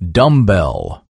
dumbbell.